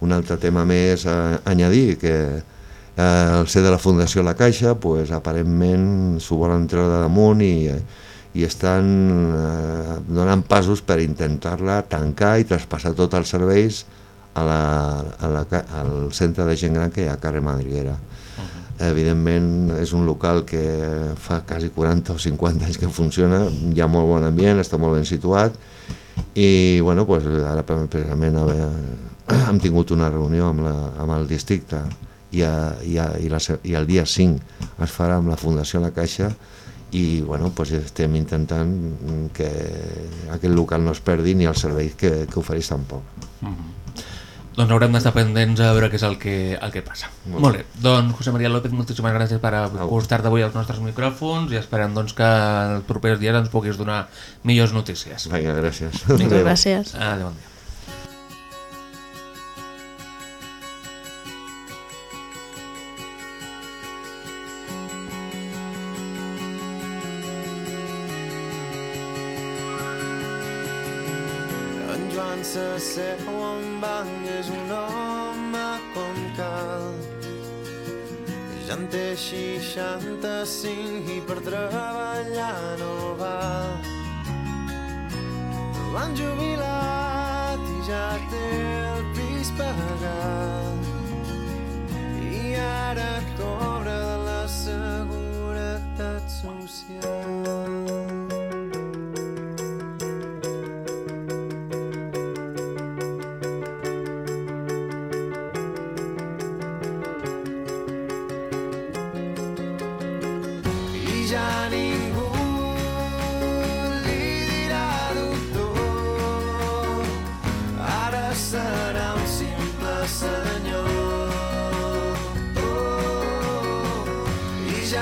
un altre tema més a, añadir, que eh, el ser de la Fundació La Caixa, pues, aparentment s'ho volen treure de damunt i, i estan eh, donant passos per intentar-la tancar i traspassar tots els serveis a la, a la, al centre de gent gran que hi ha a carrer Madriguera. Evidentment és un local que fa quasi 40 o 50 anys que funciona, hi ha molt bon ambient, està molt ben situat i bueno, pues, ara precisament hem tingut una reunió amb, la, amb el districte i, a, i, a, i, la, i el dia 5 es farà amb la Fundació La Caixa i bueno, pues estem intentant que aquest local no es perdi ni els serveis que, que ofereix tampoc. Doncs haurem d'estar pendents a veure què és el que, el que passa. Molt Molt bé. Doncs José María López, moltíssimes gràcies per acostar-te avui als nostres micròfons i esperem doncs, que els propers dies ens puguis donar millors notícies. Vinga, gràcies. Vinga. Gràcies. Adéu, bon dia. En banc, és un home com cal. Ja en té 65 i per treballar no val. L'han jubilat i ja té el pis pagat. I ara cobra la seguretat social.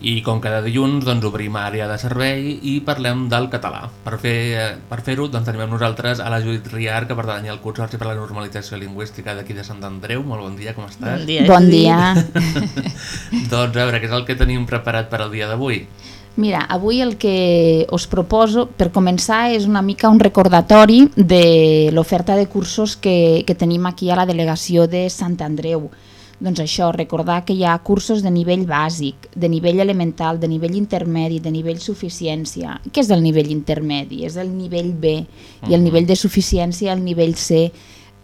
I com cada dilluns doncs, obrim àrea de servei i parlem del català. Per fer-ho per fer doncs, tenim nosaltres a la Judit Riar, que pertany al Consorci per la Normalització Lingüística d'aquí de Sant Andreu. Molt bon dia, com estàs? Bon dia, Bon dia. doncs a veure, què és el que tenim preparat per al dia d'avui? Mira, avui el que us proposo, per començar, és una mica un recordatori de l'oferta de cursos que, que tenim aquí a la delegació de Sant Andreu. Doncs això, recordar que hi ha cursos de nivell bàsic, de nivell elemental, de nivell intermedi, de nivell suficiència. Què és el nivell intermedi? És el nivell B i el nivell de suficiència el nivell C.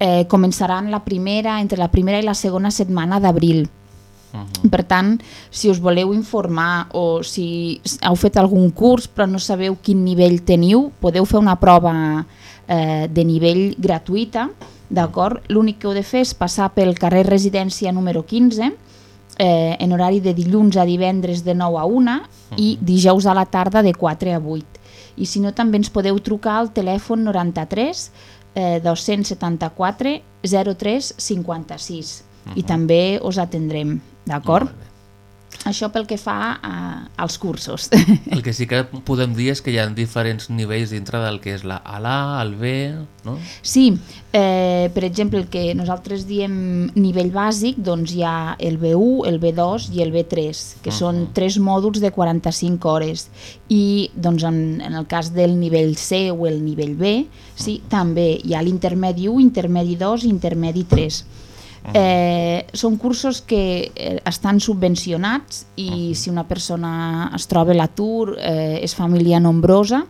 Eh, començaran la primera, entre la primera i la segona setmana d'abril. Per tant, si us voleu informar o si heu fet algun curs però no sabeu quin nivell teniu, podeu fer una prova eh, de nivell gratuïta, d'acord? L'únic que heu de fer és passar pel carrer Residència número 15, eh, en horari de dilluns a divendres de 9 a 1 i dijous a la tarda de 4 a 8. I si no, també ens podeu trucar al telèfon 93 eh, 274 03 56 i també us atendrem, d'acord? Això pel que fa a, als cursos. El que sí que podem dir és que hi ha diferents nivells dintre del que és la A, l'A, el B, no? Sí, eh, per exemple, el que nosaltres diem nivell bàsic, doncs hi ha el B1, el B2 i el B3, que són tres mòduls de 45 hores. I doncs, en, en el cas del nivell C o el nivell B, sí, també hi ha l'intermedi 1, intermedi 2 i intermedi 3. Eh, són cursos que eh, estan subvencionats i si una persona es troba a l'atur, eh, és família nombrosa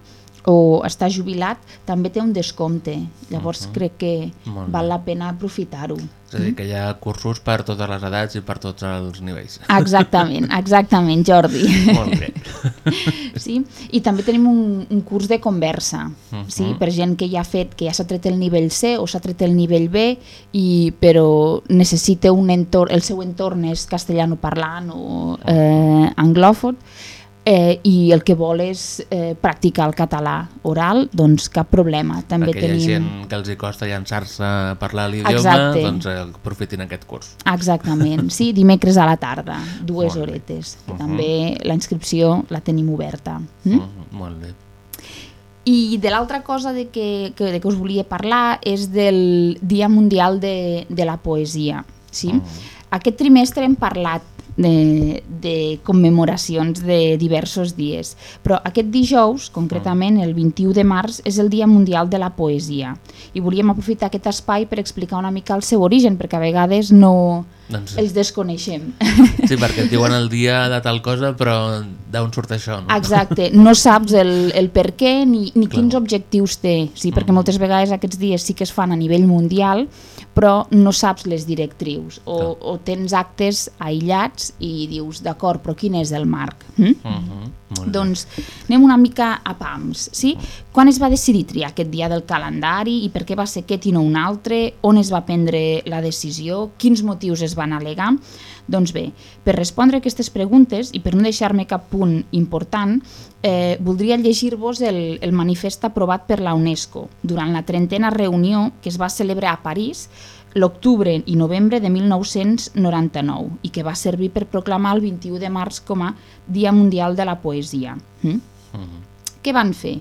o està jubilat, també té un descompte. Llavors Mhm. crec que val la pena aprofitar-ho. És a dir, que hi ha cursos per totes les edats i per tots els nivells. Exactament, exactament, Jordi. Molt bé. Sí? I també tenim un, un curs de conversa, Mhm. sí? per gent que ja ha fet, que ja s'ha tret el nivell C o s'ha tret el nivell B, i, però necessita un entorn, el seu entorn és castellano parlant o eh, anglòfon, eh, i el que vol és eh, practicar el català oral, doncs cap problema. També Aquella tenim... gent que els hi costa llançar-se a parlar l'idioma, doncs eh, aprofitin aquest curs. Exactament, sí, dimecres a la tarda, dues Molt horetes. que Mhm. També la inscripció la tenim oberta. Mm? Mm, molt bé. I de l'altra cosa de que, que, de que us volia parlar és del Dia Mundial de, de la Poesia. Sí? Aquest trimestre hem parlat de, de commemoracions de diversos dies, però aquest dijous, concretament el 21 de març, és el Dia Mundial de la Poesia i volíem aprofitar aquest espai per explicar una mica el seu origen, perquè a vegades no Doncs els desconeixem. Sí, perquè et diuen el dia de tal cosa, però d'on surt això, no? Exacte, no saps el, el per què ni, ni quins objectius té, sí, perquè moltes vegades aquests dies sí que es fan a nivell mundial, però no saps les directrius, o, o tens actes aïllats i dius, d'acord, però quin és el marc? Hm? Mhm, molt bé. Doncs anem una mica a pams, sí? Quan es va decidir triar aquest dia del calendari i per què va ser aquest i no un altre? On es va prendre la decisió? Quins motius es van alegar? Doncs bé, per respondre a aquestes preguntes i per no deixar-me cap punt important, eh, voldria llegir-vos el, el manifest aprovat per la UNESCO durant la trentena reunió que es va celebrar a París l'octubre i novembre de 1999 i que va servir per proclamar el 21 de març com a Dia Mundial de la Poesia. Mm? Què van fer?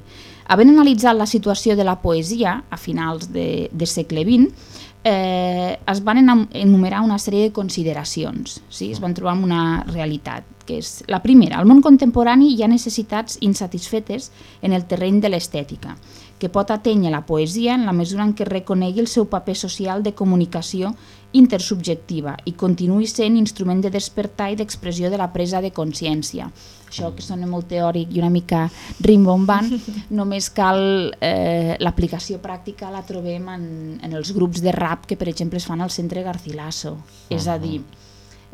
Havent analitzat la situació de la poesia a finals de, de segle XX, eh, es van enumerar una sèrie de consideracions, sí? es van trobar amb una realitat, que és la primera, al món contemporani hi ha necessitats insatisfetes en el terreny de l'estètica, que pot atènyer la poesia en la mesura en què reconegui el seu paper social de comunicació intersubjectiva i continuï sent instrument de despertar i d'expressió de la presa de consciència. Això que sona molt teòric i una mica rimbombant, només cal eh, l'aplicació pràctica la trobem en, en els grups de rap que per exemple es fan al centre Garcilaso. És a dir,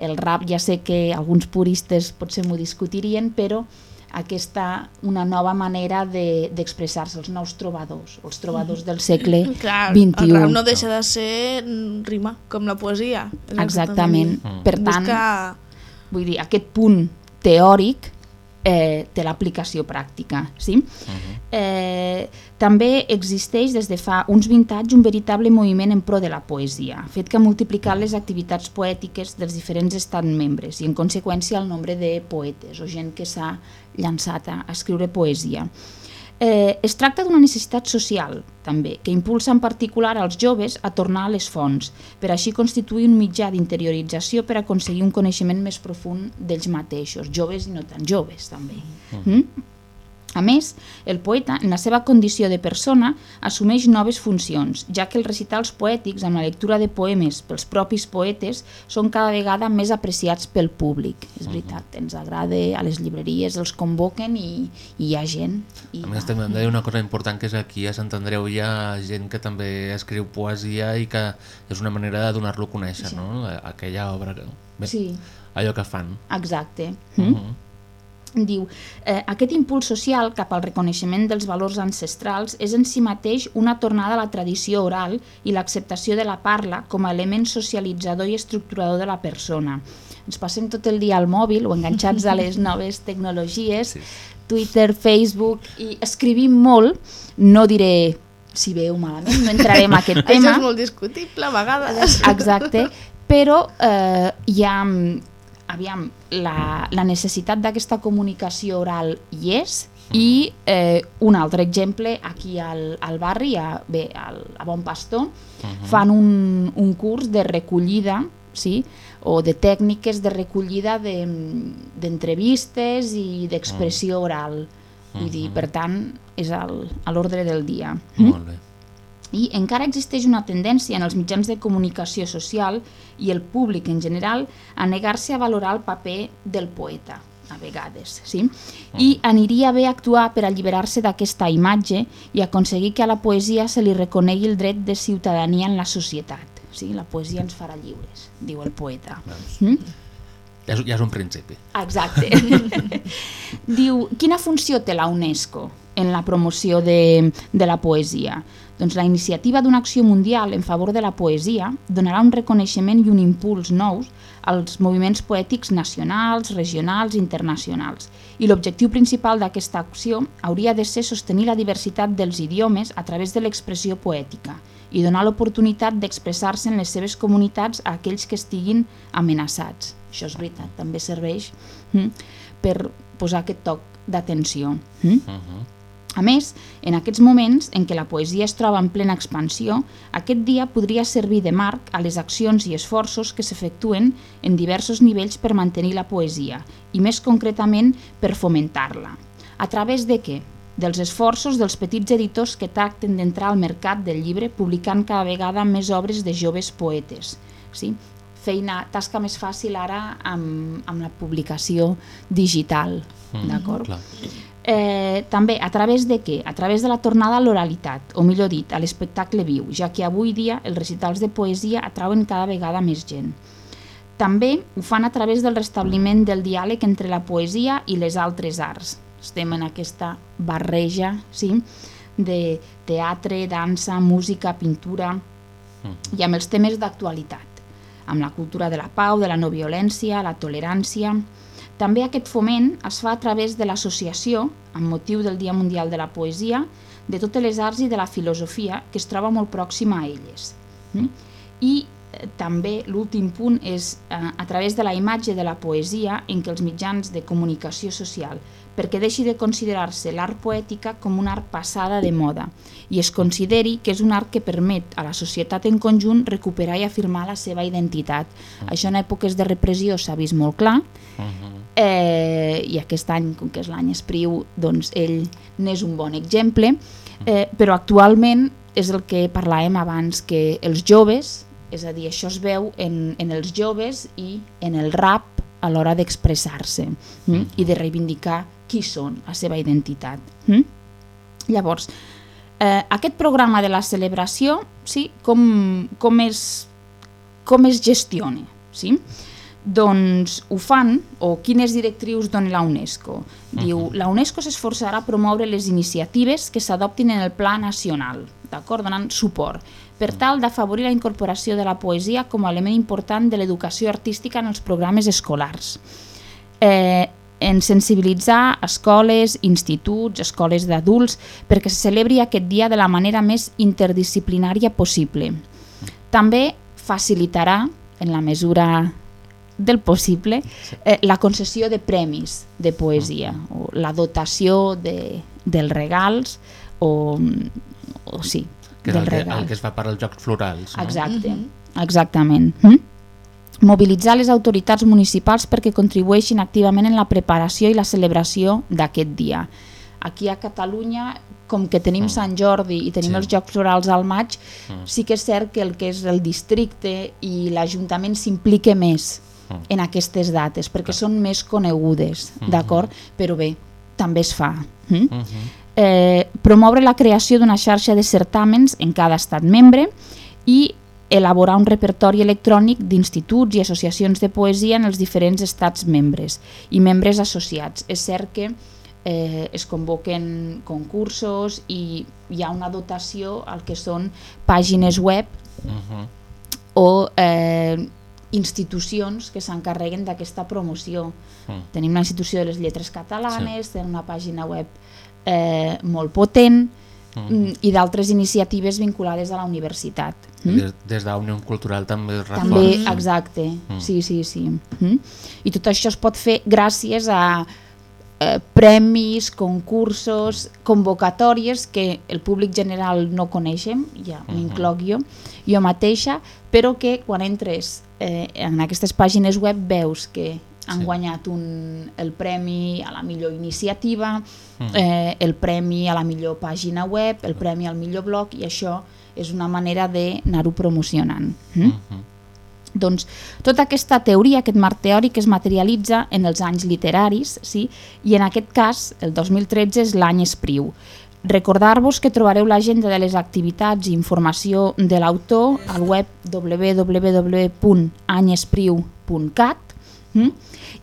el rap ja sé que alguns puristes potser m'ho discutirien, però aquesta una nova manera de- d'expressar-se, els nous trobadors, els trobadors del segle Clar, XXI. el rap no deixa de ser mm, rima, com la poesia. És Exactament. Per tant, Buscar... vull dir, aquest punt teòric eh, té l'aplicació pràctica. Sí? eh, també existeix des de fa uns 20 anys un veritable moviment en pro de la poesia, fet que ha multiplicat les activitats poètiques dels diferents estats membres i en conseqüència el nombre de poetes o gent que s'ha llançat a, a escriure poesia. Eh, es tracta d'una necessitat social, també, que impulsa en particular als joves a tornar a les fonts, per així constituir un mitjà d'interiorització per aconseguir un coneixement més profund d'ells mateixos, joves i no tan joves, també. Mm? A més, el poeta, en la seva condició de persona, assumeix noves funcions, ja que els recitals poètics amb la lectura de poemes pels propis poetes són cada vegada més apreciats pel públic. És veritat, ens agrada, a les llibreries els convoquen i, i hi ha gent. I A més, també hem de dir una cosa important, que és aquí a Sant Andreu hi ha gent que també escriu poesia i que és una manera de donar-lo a conèixer, Sí. no? Aquella obra que... Bé, Sí. Allò que fan. Exacte. Uh Mm? -huh. Diu, eh, aquest impuls social cap al reconeixement dels valors ancestrals és en si mateix una tornada a la tradició oral i l'acceptació de la parla com a element socialitzador i estructurador de la persona. Ens passem tot el dia al mòbil o enganxats a les noves tecnologies, sí. Twitter, Facebook, i escrivim molt, no diré si o malament, no entraré en aquest tema. Això és molt discutible a vegades. Exacte, però eh, hi ha, mm, aviam, la, la necessitat d'aquesta comunicació oral hi és i eh, un altre exemple aquí al, al barri, a, bé, al, a Bon Pastor, Mhm. fan un, un curs de recollida sí? o de tècniques de recollida de- d'entrevistes i d'expressió oral. Vull dir, per tant, és al, a l'ordre del dia. Molt bé. I encara existeix una tendència en els mitjans de comunicació social i el públic en general a negar-se a valorar el paper del poeta, a vegades. Sí? I aniria bé actuar per alliberar-se d'aquesta imatge i aconseguir que a la poesia se li reconegui el dret de ciutadania en la societat. Sí? La poesia ens farà lliures, diu el poeta. Mm? Ja és, ja és un principi. Exacte. Diu, quina funció té la UNESCO en la promoció de, de la poesia. Doncs la iniciativa d'una acció mundial en favor de la poesia donarà un reconeixement i un impuls nous als moviments poètics nacionals, regionals i internacionals. I l'objectiu principal d'aquesta acció hauria de ser sostenir la diversitat dels idiomes a través de l'expressió poètica i donar l'oportunitat d'expressar-se en les seves comunitats a aquells que estiguin amenaçats. Això és veritat, també serveix hm, per posar aquest toc d'atenció. Hm? Uh -huh. A més, en aquests moments en què la poesia es troba en plena expansió, aquest dia podria servir de marc a les accions i esforços que s'efectuen en diversos nivells per mantenir la poesia i, més concretament, per fomentar-la. A través de què? Dels esforços dels petits editors que tracten d'entrar al mercat del llibre publicant cada vegada més obres de joves poetes. Sí? Feina, tasca més fàcil ara amb, amb la publicació digital. Mm, D'acord? Eh, també a través de què? A través de la tornada a l'oralitat, o millor dit, a l'espectacle viu, ja que avui dia els recitals de poesia atrauen cada vegada més gent. També ho fan a través del restabliment del diàleg entre la poesia i les altres arts. Estem en aquesta barreja sí? de teatre, dansa, música, pintura i amb els temes d'actualitat, amb la cultura de la pau, de la no violència, la tolerància... També aquest foment es fa a través de l'associació, amb motiu del Dia Mundial de la Poesia, de totes les arts i de la filosofia que es troba molt pròxima a elles. Mm? I eh, també l'últim punt és eh, a través de la imatge de la poesia en què els mitjans de comunicació social, perquè deixi de considerar-se l'art poètica com un art passada de moda i es consideri que és un art que permet a la societat en conjunt recuperar i afirmar la seva identitat. Això en èpoques de repressió s'ha vist molt clar, eh, i aquest any, com que és l'any Espriu, doncs ell n'és un bon exemple, eh, però actualment és el que parlàvem abans, que els joves, és a dir, això es veu en, en els joves i en el rap a l'hora d'expressar-se mm? i de reivindicar qui són, la seva identitat. Mm? Llavors, eh, aquest programa de la celebració, sí, com, com, es, com es gestiona? Sí? Doncs ho fan, o quines directrius dona la UNESCO? Diu, la UNESCO s'esforçarà a promoure les iniciatives que s'adoptin en el pla nacional, d'acord? donant suport, per tal d'afavorir la incorporació de la poesia com a element important de l'educació artística en els programes escolars. Eh, en sensibilitzar escoles, instituts, escoles d'adults, perquè se celebri aquest dia de la manera més interdisciplinària possible. També facilitarà, en la mesura del possible, eh, la concessió de premis de poesia, o la dotació de, dels regals, o, o sí, Que és del el que, regal. el que es fa per als Jocs Florals. No? Exacte, exactament. Mm? Mobilitzar les autoritats municipals perquè contribueixin activament en la preparació i la celebració d'aquest dia. Aquí a Catalunya, com que tenim Sant Jordi i tenim Sí. els Jocs Florals al maig, Mm. sí que és cert que el que és el districte i l'Ajuntament s'implica més Mm. en aquestes dates, perquè són més conegudes, Mhm. d'acord? Però bé, també es fa. Mm? Mhm. eh, promoure la creació d'una xarxa de certàmens en cada estat membre i elaborar un repertori electrònic d'instituts i associacions de poesia en els diferents estats membres i membres associats. És cert que eh, es convoquen concursos i hi ha una dotació al que són pàgines web Mhm. o eh, institucions que s'encarreguen d'aquesta promoció. Mm. Tenim la institució de les lletres catalanes, sí. tenim una pàgina web eh, molt potent. Mm. i d'altres iniciatives vinculades a la universitat. Mm? Des, des d'Unió Cultural també es reforça. També, exacte, Mm. sí, sí, sí. Mm? I tot això es pot fer gràcies a eh, premis, concursos, convocatòries que el públic general no coneixem, ja m'incloc jo, jo mateixa, però que quan entres eh, en aquestes pàgines web veus que han Sí. guanyat un, el premi a la millor iniciativa, Mm. eh, el premi a la millor pàgina web, el premi al millor blog, i això és una manera d'anar-ho promocionant. Mm? Mhm. Doncs tota aquesta teoria, aquest marc teòric es materialitza en els anys literaris sí? i en aquest cas el 2013 és l'any Espriu. Recordar-vos que trobareu l'agenda de les activitats i informació de l'autor al web www.anyespriu.cat Mm?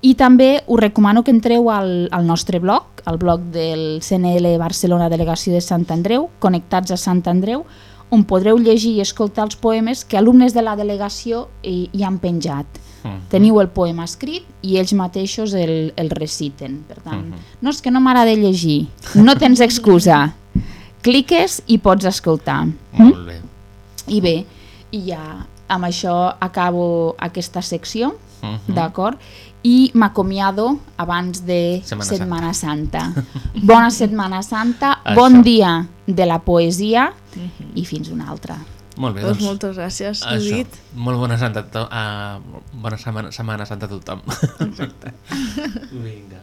I també us recomano que entreu al, al nostre blog, al blog del CNL Barcelona Delegació de Sant Andreu, Connectats a Sant Andreu, on podreu llegir i escoltar els poemes que alumnes de la delegació hi, hi han penjat. Mm. Teniu el poema escrit i ells mateixos el, el reciten. Per tant, Mhm. no és que no m'agrada llegir, no tens excusa. Cliques i pots escoltar. Molt bé. I bé, i ja amb això acabo aquesta secció, Mhm. d'acord? I m'acomiado abans de Setmana Setmana Santa. Bona Setmana Santa, Això. bon dia de la poesia i fins una altra. Molt bé, Doncs doncs, moltes gràcies. Judit. Molt bona, santa, uh, bona setmana, setmana santa a tothom. Exacte. Vinga.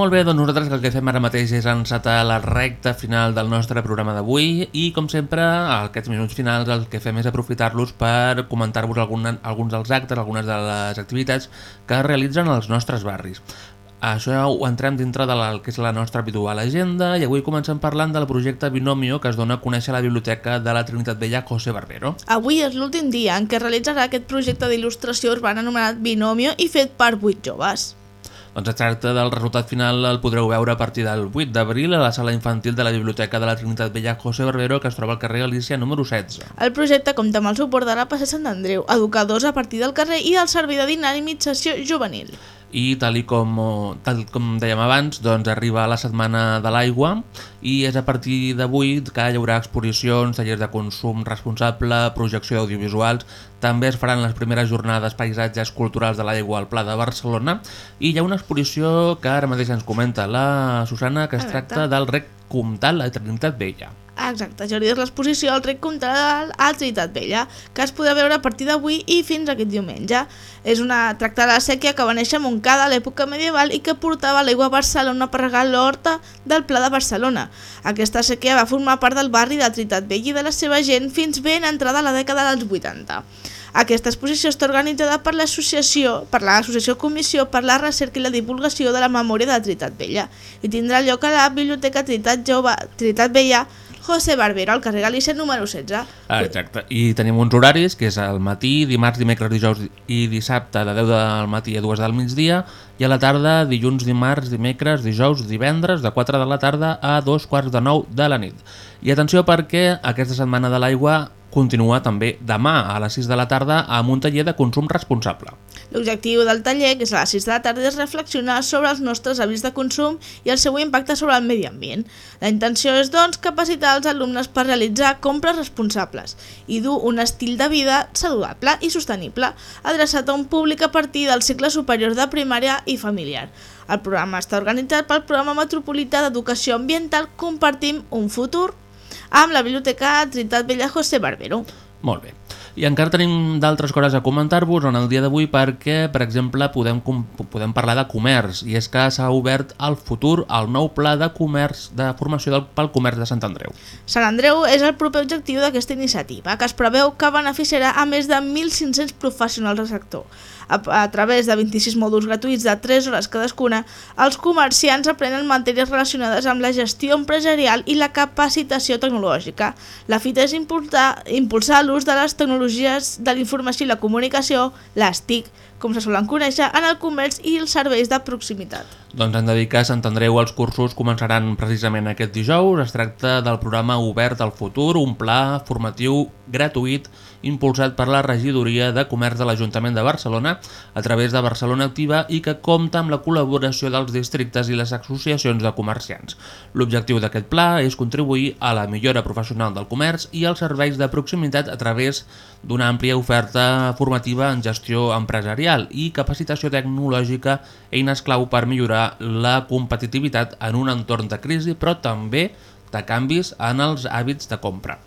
Molt bé, doncs nosaltres el que fem ara mateix és encetar la recta final del nostre programa d'avui i, com sempre, aquests minuts finals el que fem és aprofitar-los per comentar-vos algun, alguns dels actes, algunes de les activitats que es realitzen als nostres barris. Això ho entrem dintre de la, que és la nostra habitual agenda i avui comencem parlant del projecte Binomio que es dona a conèixer a la Biblioteca de la Trinitat Vella José Barbero. Avui és l'últim dia en què es realitzarà aquest projecte d'il·lustració urbana anomenat Binomio i fet per 8 joves. Doncs es tracta del resultat final, el podreu veure a partir del 8 d'abril a la sala infantil de la Biblioteca de la Trinitat Vella José Barbero que es troba al carrer Galícia número 16. El projecte compta amb el suport de la Passeig Sant Andreu, educadors a partir del carrer i del servei de dinamització juvenil. I tal i com, tal com dèiem abans, doncs arriba la setmana de l'aigua i és a partir d'avui que hi haurà exposicions, tallers de consum responsable, projecció d'audiovisuals, també es faran les primeres jornades paisatges culturals de l'aigua al Pla de Barcelona. I hi ha una exposició que ara mateix ens comenta la Susana que es tracta del rec comtal a Trinitat Vella. Exacte, és l'exposició al rec comtal a Trinitat Vella, que es podrà veure a partir d'avui i fins aquest diumenge. És una tracta de la sèquia que va néixer a Montcada a l'època medieval i que portava l'aigua a Barcelona per regar l'horta del Pla de Barcelona. Aquesta sèquia va formar part del barri de Trinitat Vella i de la seva gent fins ben entrada la dècada dels 80. Aquesta exposició està organitzada per l'associació per l'associació Comissió per la Recerca i la Divulgació de la Memòria de Trinitat Vella i tindrà lloc a la Biblioteca Trinitat, Jove, Trinitat Vella José Barbero, al carrer Galícia número 16. Ah, exacte. I tenim uns horaris, que és al matí, dimarts, dimecres, dijous i dissabte de 10 del matí a 2 del migdia i a la tarda, dilluns, dimarts, dimecres, dijous, divendres, de 4 de la tarda a 2 quarts de 9 de la nit. I atenció perquè aquesta setmana de l'aigua continua també demà a les 6 de la tarda amb un taller de consum responsable. L'objectiu del taller, que és a les 6 de la tarda, és reflexionar sobre els nostres hàbits de consum i el seu impacte sobre el medi ambient. La intenció és, doncs, capacitar els alumnes per realitzar compres responsables i dur un estil de vida saludable i sostenible, adreçat a un públic a partir del cicle superior de primària i familiar. El programa està organitzat pel Programa Metropolità d'Educació Ambiental Compartim un futur amb la Biblioteca Trinitat Vella José Barbero. Molt bé. I encara tenim d'altres coses a comentar-vos en el dia d'avui perquè, per exemple, podem, podem parlar de comerç i és que s'ha obert al futur el nou pla de comerç de formació del, pel comerç de Sant Andreu. Sant Andreu és el proper objectiu d'aquesta iniciativa, que es preveu que beneficiarà a més de 1.500 professionals del sector. A, a través de 26 mòduls gratuïts de 3 hores cadascuna, els comerciants aprenen matèries relacionades amb la gestió empresarial i la capacitació tecnològica. La fita és impulsar, impulsar l'ús de les tecnologies de la informació i la comunicació, les TIC, com se solen conèixer, en el comerç i els serveis de proximitat. Doncs hem de dir que Andreu els cursos començaran precisament aquest dijous. Es tracta del programa Obert al Futur, un pla formatiu gratuït impulsat per la Regidoria de Comerç de l'Ajuntament de Barcelona a través de Barcelona Activa i que compta amb la col·laboració dels districtes i les associacions de comerciants. L'objectiu d'aquest pla és contribuir a la millora professional del comerç i als serveis de proximitat a través d'una àmplia oferta formativa en gestió empresarial i capacitació tecnològica, eines clau per millorar la competitivitat en un entorn de crisi, però també de canvis en els hàbits de compra.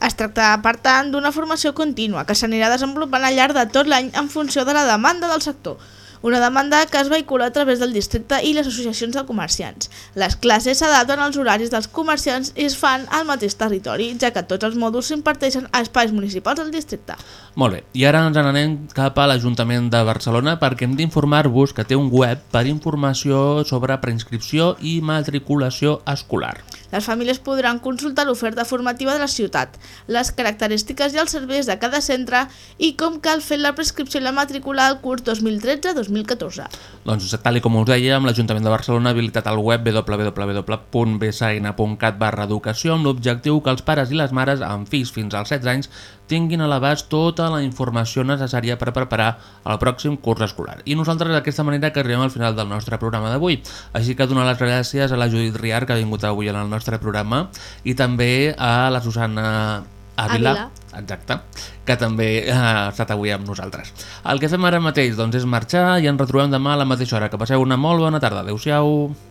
Es tracta, per tant, d'una formació contínua que s'anirà desenvolupant al llarg de tot l'any en funció de la demanda del sector. Una demanda que es vehicula a través del districte i les associacions de comerciants. Les classes s'adapten als horaris dels comerciants i es fan al mateix territori, ja que tots els mòduls s'imparteixen a espais municipals del districte. Molt bé, i ara ens n'anem cap a l'Ajuntament de Barcelona perquè hem d'informar-vos que té un web per informació sobre preinscripció i matriculació escolar. Les famílies podran consultar l'oferta formativa de la ciutat, les característiques i els serveis de cada centre i com cal fer la prescripció i la matrícula al curs 2013-2014. Doncs tal com us dèiem, l'Ajuntament de Barcelona ha habilitat el web www.bsaina.cat barra educació amb l'objectiu que els pares i les mares amb fills fins als 16 anys tinguin a l'abast tota la informació necessària per preparar el pròxim curs escolar. I nosaltres d'aquesta manera que arribem al final del nostre programa d'avui. Així que donar les gràcies a la Judit Riar que ha vingut avui en el nostre programa i també a la Susana Ávila, Ávila. exacte, que també ha estat avui amb nosaltres. El que fem ara mateix doncs, és marxar i ens retrobem demà a la mateixa hora. Que passeu una molt bona tarda. Adéu-siau.